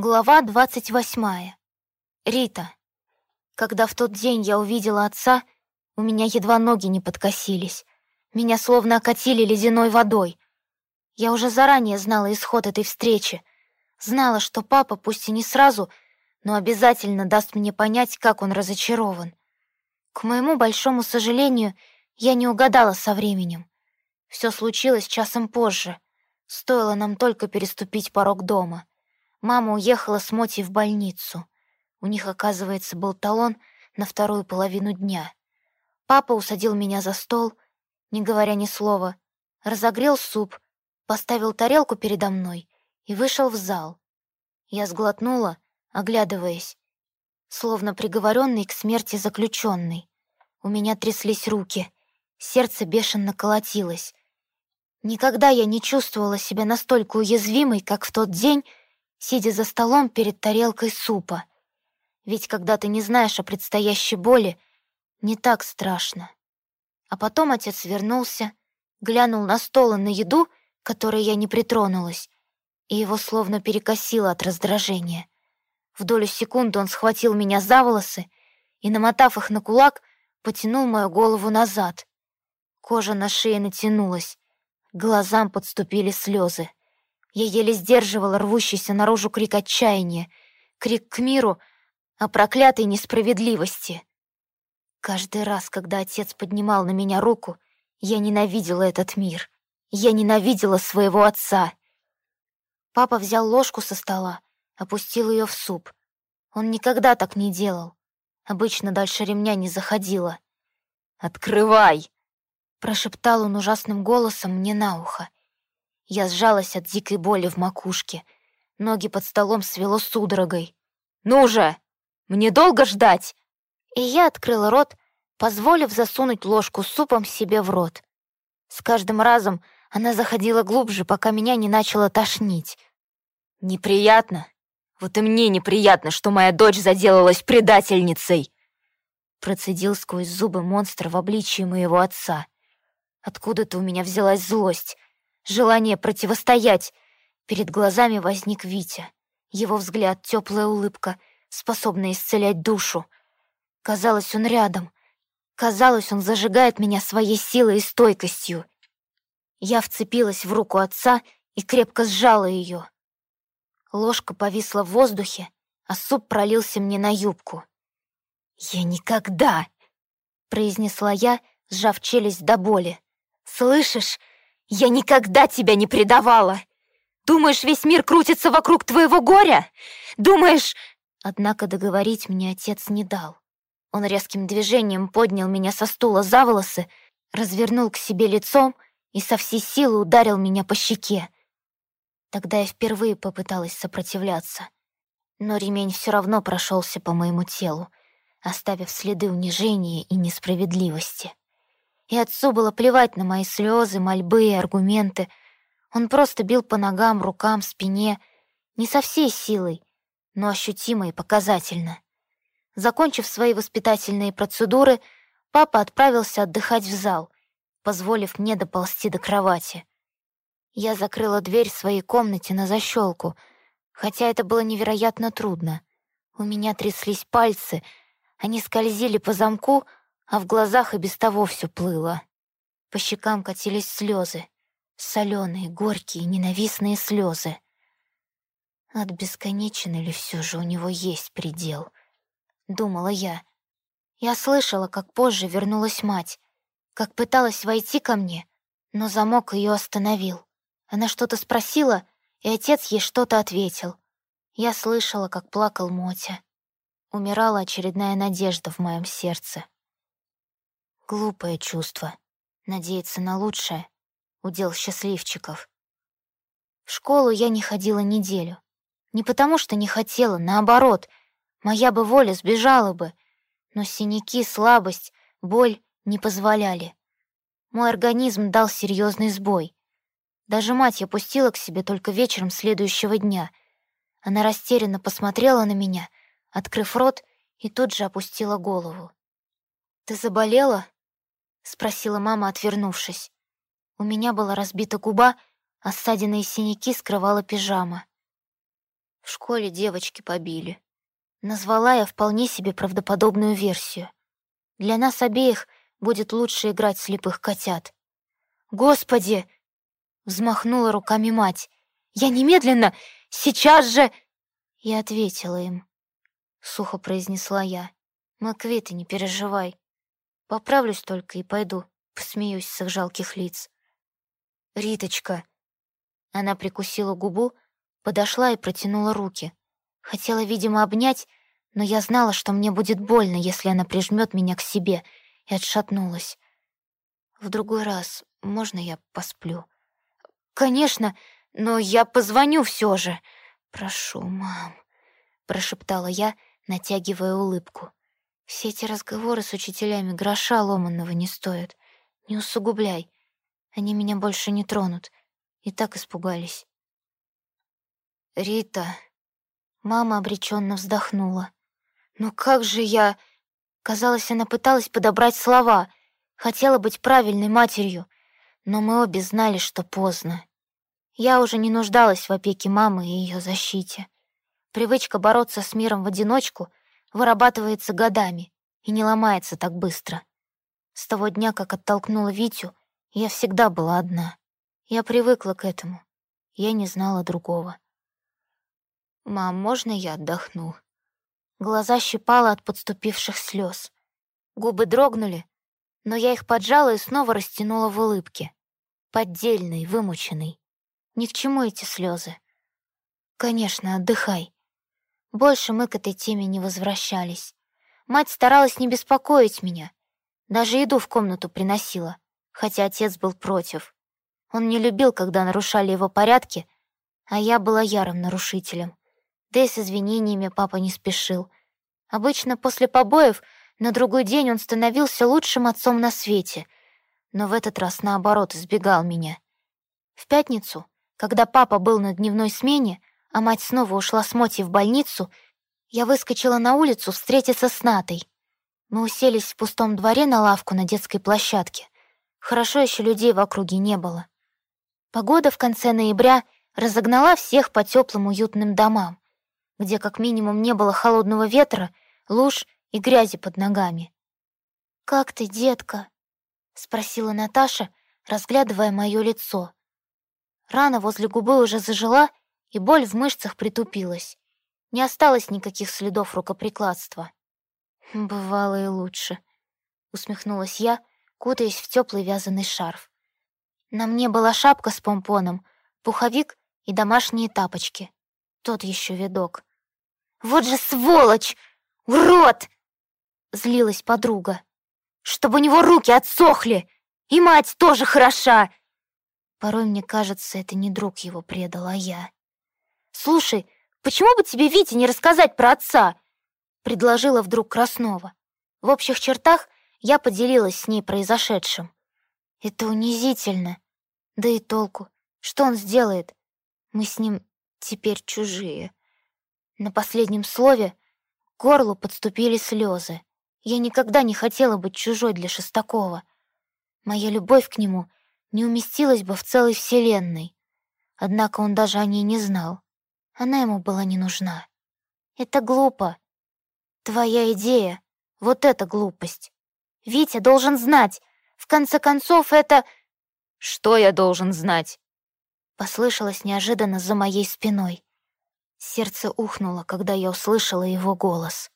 Глава двадцать восьмая. Рита. Когда в тот день я увидела отца, у меня едва ноги не подкосились. Меня словно окатили ледяной водой. Я уже заранее знала исход этой встречи. Знала, что папа, пусть и не сразу, но обязательно даст мне понять, как он разочарован. К моему большому сожалению, я не угадала со временем. Все случилось часом позже. Стоило нам только переступить порог дома. Мама уехала с Мотей в больницу. У них, оказывается, был талон на вторую половину дня. Папа усадил меня за стол, не говоря ни слова, разогрел суп, поставил тарелку передо мной и вышел в зал. Я сглотнула, оглядываясь, словно приговоренный к смерти заключенный. У меня тряслись руки, сердце бешено колотилось. Никогда я не чувствовала себя настолько уязвимой, как в тот день, сидя за столом перед тарелкой супа. Ведь когда ты не знаешь о предстоящей боли, не так страшно. А потом отец вернулся, глянул на стол и на еду, которой я не притронулась, и его словно перекосило от раздражения. В долю секунды он схватил меня за волосы и, намотав их на кулак, потянул мою голову назад. Кожа на шее натянулась, глазам подступили слезы. Я еле сдерживала рвущийся наружу крик отчаяния, крик к миру о проклятой несправедливости. Каждый раз, когда отец поднимал на меня руку, я ненавидела этот мир. Я ненавидела своего отца. Папа взял ложку со стола, опустил ее в суп. Он никогда так не делал. Обычно дальше ремня не заходила. «Открывай!» — прошептал он ужасным голосом мне на ухо. Я сжалась от дикой боли в макушке. Ноги под столом свело судорогой. «Ну же! Мне долго ждать?» И я открыла рот, позволив засунуть ложку супом себе в рот. С каждым разом она заходила глубже, пока меня не начало тошнить. «Неприятно? Вот и мне неприятно, что моя дочь заделалась предательницей!» Процедил сквозь зубы монстр в обличии моего отца. Откуда-то у меня взялась злость желание противостоять. Перед глазами возник Витя. Его взгляд, теплая улыбка, способная исцелять душу. Казалось, он рядом. Казалось, он зажигает меня своей силой и стойкостью. Я вцепилась в руку отца и крепко сжала ее. Ложка повисла в воздухе, а суп пролился мне на юбку. «Я никогда!» — произнесла я, сжав челюсть до боли. «Слышишь? Я никогда тебя не предавала! Думаешь, весь мир крутится вокруг твоего горя? Думаешь...» Однако договорить мне отец не дал. Он резким движением поднял меня со стула за волосы, развернул к себе лицом и со всей силы ударил меня по щеке. Тогда я впервые попыталась сопротивляться. Но ремень все равно прошелся по моему телу, оставив следы унижения и несправедливости. И отцу было плевать на мои слезы, мольбы и аргументы. Он просто бил по ногам, рукам, спине, не со всей силой, но ощутимо и показательно. Закончив свои воспитательные процедуры, папа отправился отдыхать в зал, позволив мне доползти до кровати. Я закрыла дверь в своей комнате на защелку, хотя это было невероятно трудно. У меня тряслись пальцы, они скользили по замку, а в глазах и без того все плыло. По щекам катились слезы, соленые, горькие, ненавистные слезы. От бесконечен ли все же у него есть предел? Думала я. Я слышала, как позже вернулась мать, как пыталась войти ко мне, но замок ее остановил. Она что-то спросила, и отец ей что-то ответил. Я слышала, как плакал Мотя. Умирала очередная надежда в моем сердце. Глупое чувство. Надеяться на лучшее — удел счастливчиков. В школу я не ходила неделю. Не потому, что не хотела, наоборот. Моя бы воля сбежала бы. Но синяки, слабость, боль не позволяли. Мой организм дал серьезный сбой. Даже мать я пустила к себе только вечером следующего дня. Она растерянно посмотрела на меня, открыв рот, и тут же опустила голову. «Ты заболела?» — спросила мама, отвернувшись. У меня была разбита губа, а ссадины и синяки скрывала пижама. В школе девочки побили. Назвала я вполне себе правдоподобную версию. Для нас обеих будет лучше играть слепых котят. «Господи!» — взмахнула руками мать. «Я немедленно! Сейчас же!» И ответила им. Сухо произнесла я. «Маквиты, не переживай. Поправлюсь только и пойду, посмеюсь с их жалких лиц». «Риточка!» Она прикусила губу, подошла и протянула руки. Хотела, видимо, обнять, но я знала, что мне будет больно, если она прижмет меня к себе, и отшатнулась. В другой раз можно я посплю? Конечно, но я позвоню все же. Прошу, мам, прошептала я, натягивая улыбку. Все эти разговоры с учителями гроша ломанного не стоят. Не усугубляй. Они меня больше не тронут. И так испугались. Рита. Мама обреченно вздохнула. Ну как же я... Казалось, она пыталась подобрать слова, хотела быть правильной матерью, но мы обе знали, что поздно. Я уже не нуждалась в опеке мамы и ее защите. Привычка бороться с миром в одиночку вырабатывается годами и не ломается так быстро. С того дня, как оттолкнула Витю, я всегда была одна. Я привыкла к этому. Я не знала другого. «Мам, можно я отдохну?» Глаза щипало от подступивших слез. Губы дрогнули, но я их поджала и снова растянула в улыбке поддельный, вымученный. Ни к чему эти слезы. Конечно, отдыхай. Больше мы к этой теме не возвращались. Мать старалась не беспокоить меня. Даже еду в комнату приносила, хотя отец был против. Он не любил, когда нарушали его порядки, а я была ярым нарушителем. Да и с извинениями папа не спешил. Обычно после побоев на другой день он становился лучшим отцом на свете — но в этот раз, наоборот, избегал меня. В пятницу, когда папа был на дневной смене, а мать снова ушла с Моти в больницу, я выскочила на улицу встретиться с Натой. Мы уселись в пустом дворе на лавку на детской площадке. Хорошо еще людей в округе не было. Погода в конце ноября разогнала всех по теплым уютным домам, где как минимум не было холодного ветра, луж и грязи под ногами. «Как ты, детка?» — спросила Наташа, разглядывая мое лицо. Рана возле губы уже зажила, и боль в мышцах притупилась. Не осталось никаких следов рукоприкладства. «Бывало и лучше», — усмехнулась я, кутаясь в теплый вязаный шарф. На мне была шапка с помпоном, пуховик и домашние тапочки. Тот еще видок. «Вот же сволочь! Урод!» — злилась подруга чтобы у него руки отсохли. И мать тоже хороша. Порой мне кажется, это не друг его предал, а я. Слушай, почему бы тебе Вите не рассказать про отца? Предложила вдруг Краснова. В общих чертах я поделилась с ней произошедшим. Это унизительно. Да и толку. Что он сделает? Мы с ним теперь чужие. На последнем слове к горлу подступили слезы. Я никогда не хотела быть чужой для Шестакова. Моя любовь к нему не уместилась бы в целой вселенной. Однако он даже о ней не знал. Она ему была не нужна. Это глупо. Твоя идея — вот эта глупость. Витя должен знать. В конце концов, это... Что я должен знать? Послышалось неожиданно за моей спиной. Сердце ухнуло, когда я услышала его голос.